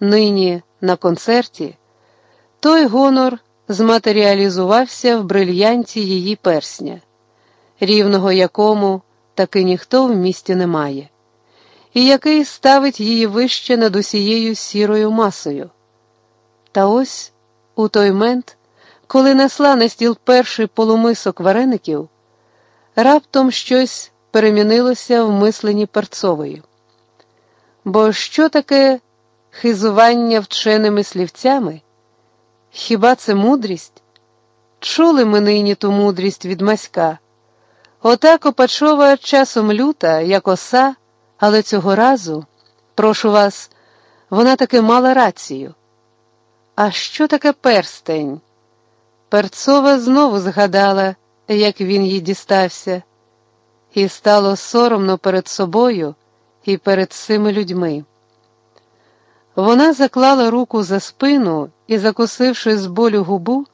нині на концерті, той гонор зматеріалізувався в брильянті її персня, рівного якому таки ніхто в місті не має, і який ставить її вище над усією сірою масою. Та ось у той мент, коли несла на стіл перший полумисок вареників, раптом щось перемінилося в мисленні перцової. Бо що таке хизування вченими слівцями? Хіба це мудрість? Чули ми нині ту мудрість від маська. Ота Копачова часом люта, як оса, але цього разу, прошу вас, вона таки мала рацію. А що таке перстень? Перцова знову згадала, як він їй дістався, і стало соромно перед собою і перед цими людьми. Вона заклала руку за спину і, закусивши з болю губу,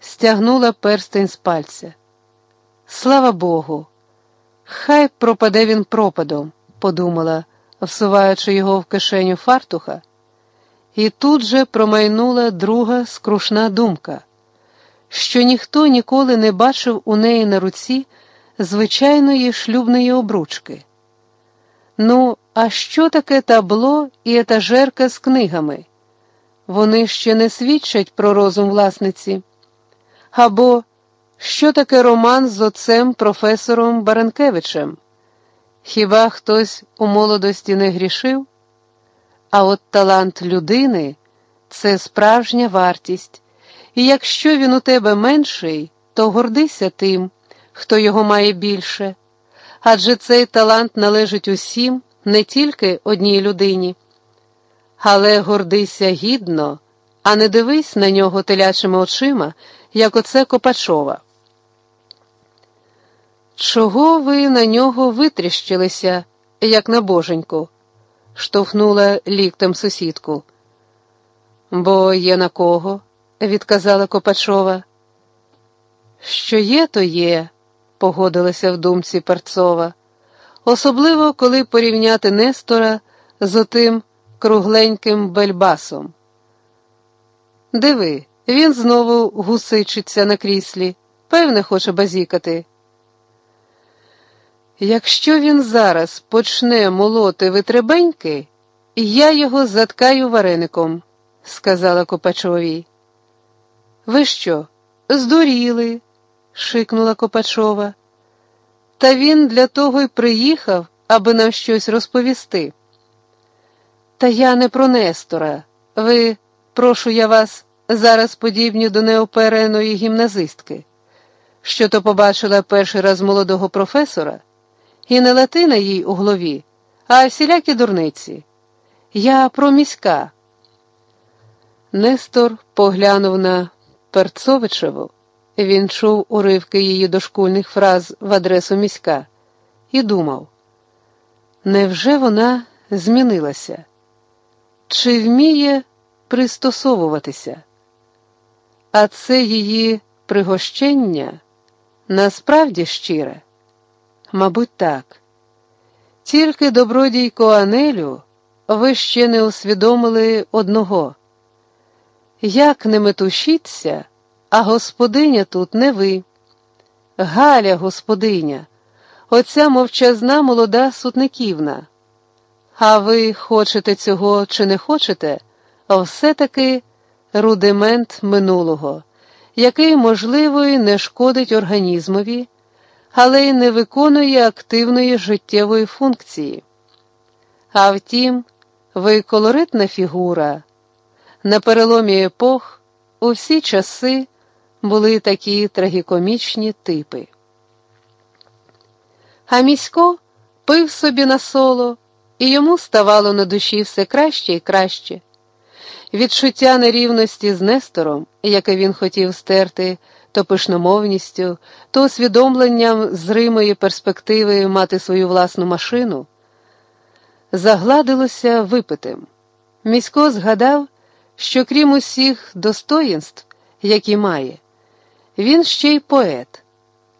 стягнула перстень з пальця. Слава Богу, хай пропаде він пропадом, подумала, всуваючи його в кишеню фартуха, і тут же промайнула друга скрушна думка, що ніхто ніколи не бачив у неї на руці звичайної шлюбної обручки. Ну, а що таке табло і етажерка з книгами? Вони ще не свідчать про розум власниці. Або що таке роман з отцем професором Баранкевичем? Хіба хтось у молодості не грішив? А от талант людини це справжня вартість, і якщо він у тебе менший, то гордися тим, хто його має більше, адже цей талант належить усім, не тільки одній людині. Але гордися гідно, а не дивись на нього телячими очима, як оце Копачова. Чого ви на нього витріщилися, як на боженьку? штовхнула ліктем сусідку. Бо є на кого, відказала Копачова. Що є, то є, погодилася в думці Перцова, особливо коли порівняти Нестора з отим кругленьким бельбасом. Диви, він знову гусичиться на кріслі, певне, хоче базікати. Якщо він зараз почне молоти витребеньки, я його заткаю вареником, сказала Копачовій. Ви що, здуріли? шикнула Копачова. Та він для того й приїхав, аби нам щось розповісти. Та я не про Нестора. Ви, прошу я вас, зараз подібні до неопереної гімназистки, що то побачила перший раз молодого професора, і не латина їй у голові, а всілякі дурниці. Я про міська. Нестор поглянув на Перцовичеву. Він чув уривки її дошкульних фраз в адресу міська і думав, невже вона змінилася? Чи вміє пристосовуватися? А це її пригощення насправді щире? Мабуть, так. Тільки добродійко Анелю ви ще не усвідомили одного. Як не метушіться, а господиня тут не ви. Галя, господиня, оця мовчазна молода сутниківна. А ви хочете цього чи не хочете, все-таки рудимент минулого, який, можливо, і не шкодить організмові, але й не виконує активної життєвої функції. А втім, ви колоритна фігура. На переломі епох у всі часи були такі трагікомічні типи. А місько пив собі на соло і йому ставало на душі все краще і краще. Відчуття нерівності з Нестором, яке він хотів стерти, то пишномовністю, то усвідомленням зримої перспективи мати свою власну машину, загладилося випитим. Місько згадав, що крім усіх достоїнств, які має, він ще й поет,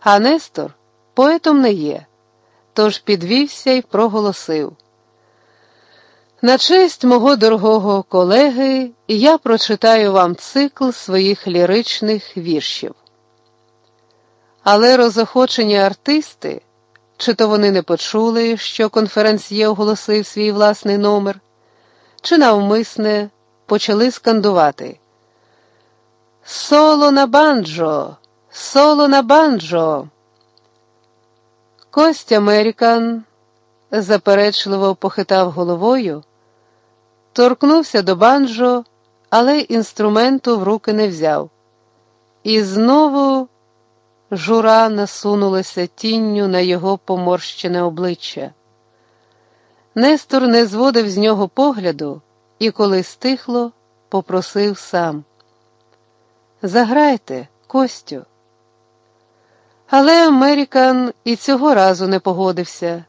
а Нестор поетом не є, тож підвівся і проголосив. На честь мого дорогого колеги я прочитаю вам цикл своїх ліричних віршів. Але розохочені артисти, чи то вони не почули, що конференсьє оголосив свій власний номер, чи навмисне почали скандувати Соло на банджо, соло на банджо. Кость Американ заперечливо похитав головою, торкнувся до банджо, але інструменту в руки не взяв. І знову жура насунулася тінню на його поморщене обличчя. Нестор не зводив з нього погляду і, коли стихло, попросив сам. Заграйте, Костю. Але Американ і цього разу не погодився.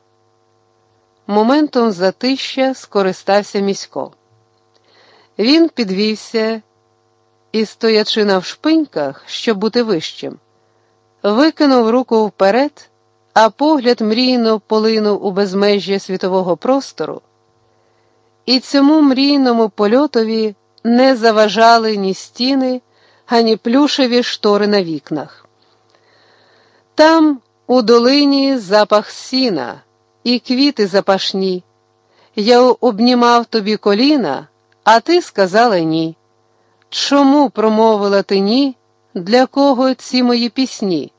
Моментом затища скористався місько. Він підвівся і, стоячи на вшпиньках, щоб бути вищим, викинув руку вперед, а погляд мрійно полинув у безмежжя світового простору, і цьому мрійному польотові не заважали ні стіни, ані плюшеві штори на вікнах. Там, у долині, запах сіна і квіти запашні. Я обнімав тобі коліна, а ти сказала ні. Чому промовила ти ні? Для кого ці мої пісні?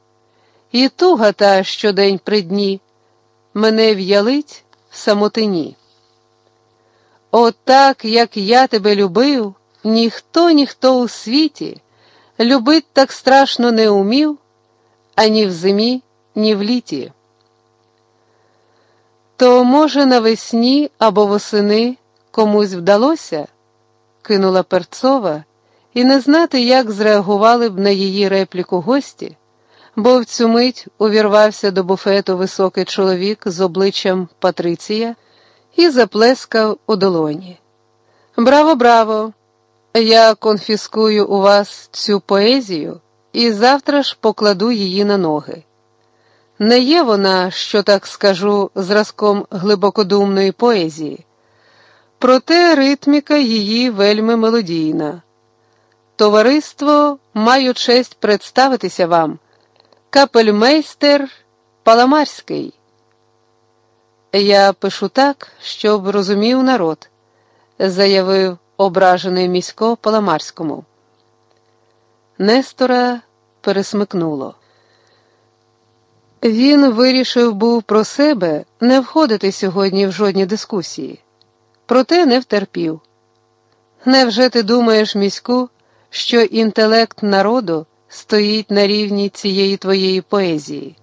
І туга та щодень при дні мене в'ялить в самотині. Отак, як я тебе любив, ніхто, ніхто у світі любить так страшно не умів ані в зимі, ні в літі. То, може, навесні або восени комусь вдалося, кинула Перцова, і не знати, як зреагували б на її репліку гості, бо в цю мить увірвався до буфету високий чоловік з обличчям Патриція і заплескав у долоні. Браво, браво! Я конфіскую у вас цю поезію і завтра ж покладу її на ноги. Не є вона, що так скажу, зразком глибокодумної поезії, проте ритміка її вельми мелодійна. Товариство маю честь представитися вам, капельмейстер Паламарський. Я пишу так, щоб розумів народ, заявив ображений місько Паламарському. Нестора пересмикнуло. Він вирішив був про себе не входити сьогодні в жодні дискусії, проте не втерпів. Невже ти думаєш, міську, що інтелект народу стоїть на рівні цієї твоєї поезії?